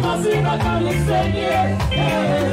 Yeah. Kalisenie. Hey.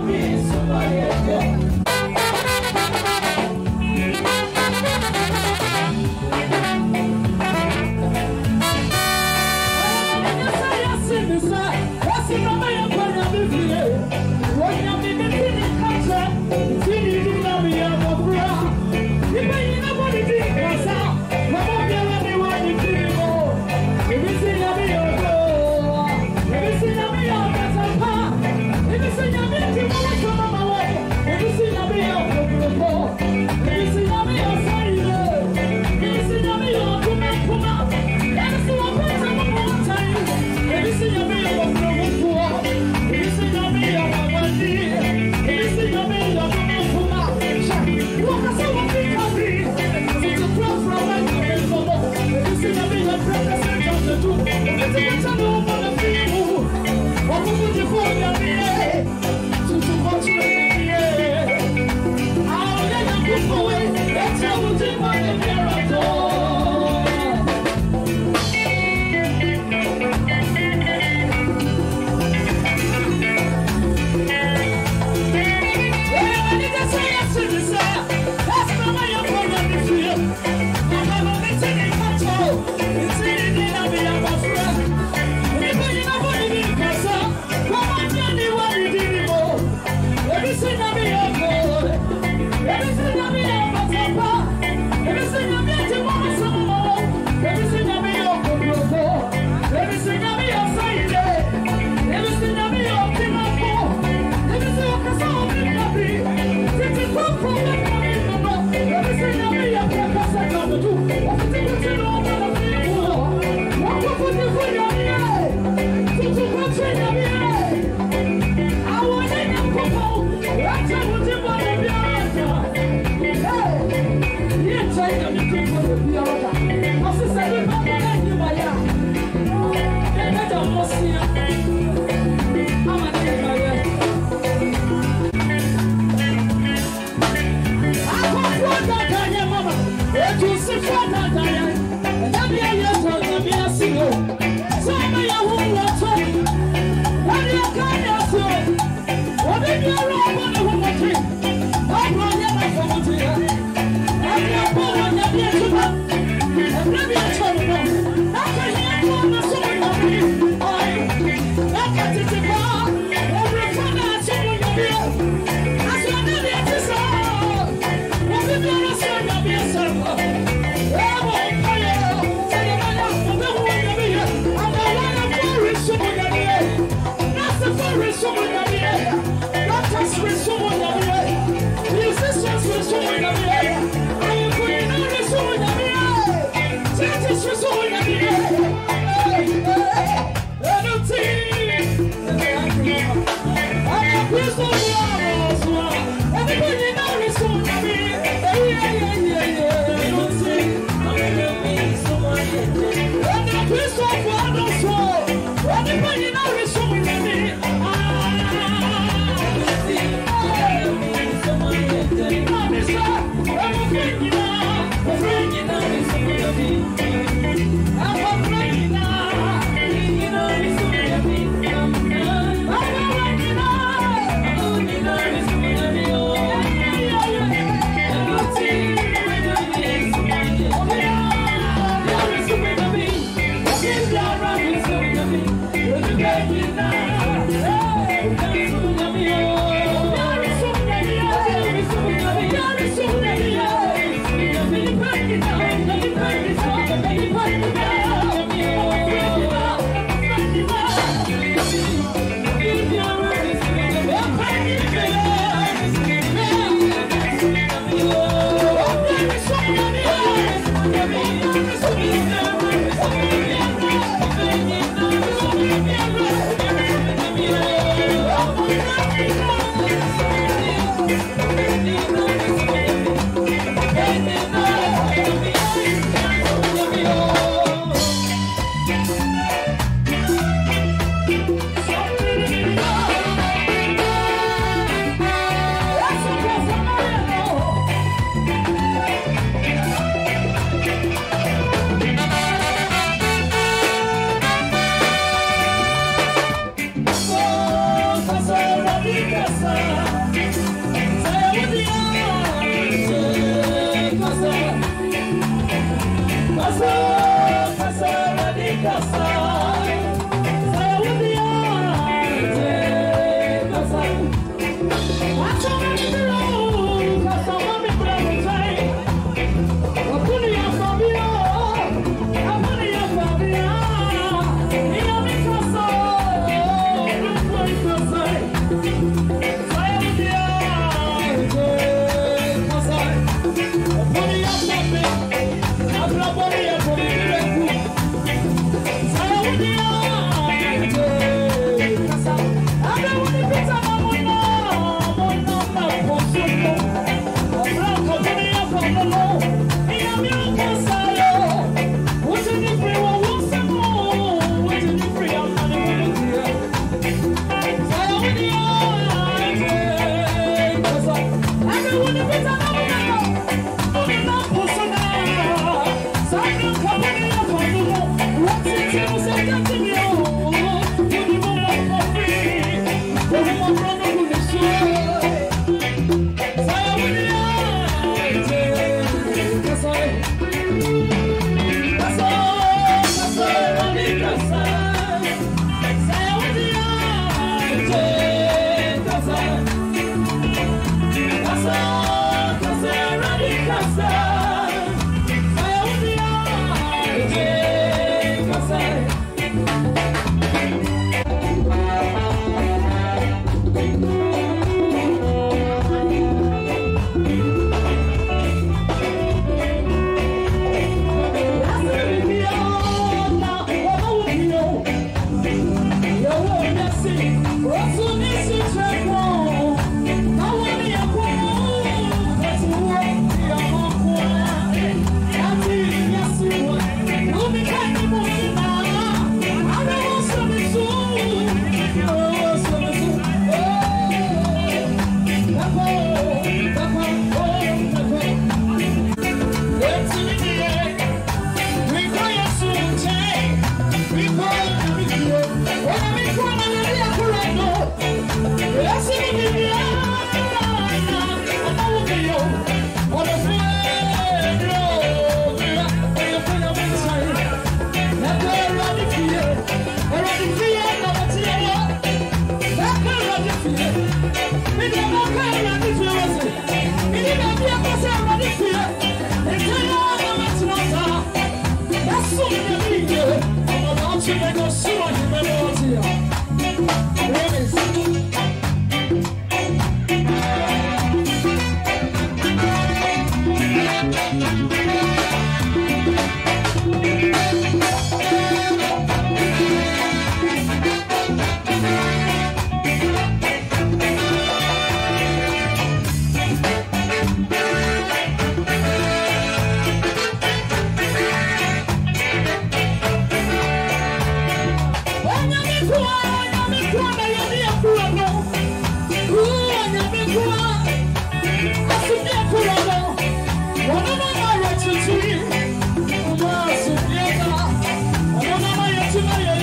Minha missa vai Oh.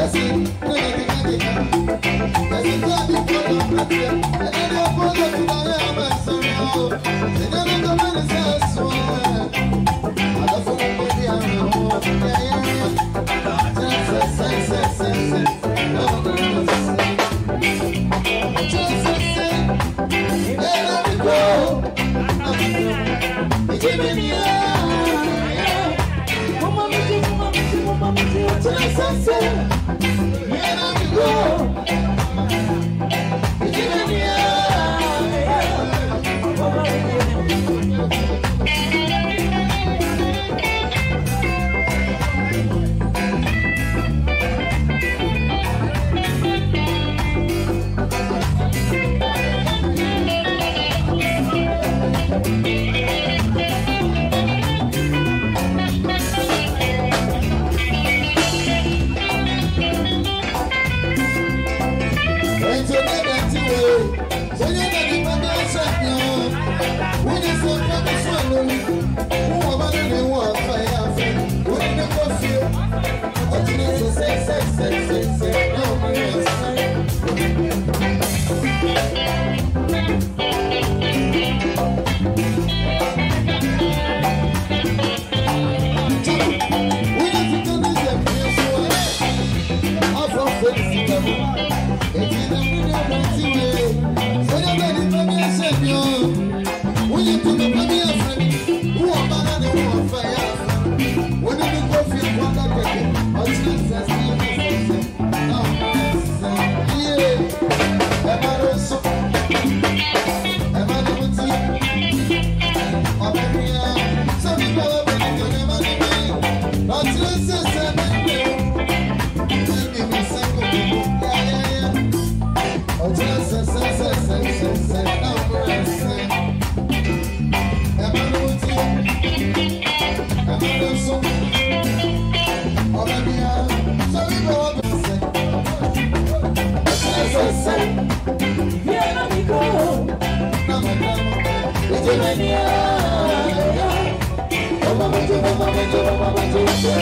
Yes, it's Texas.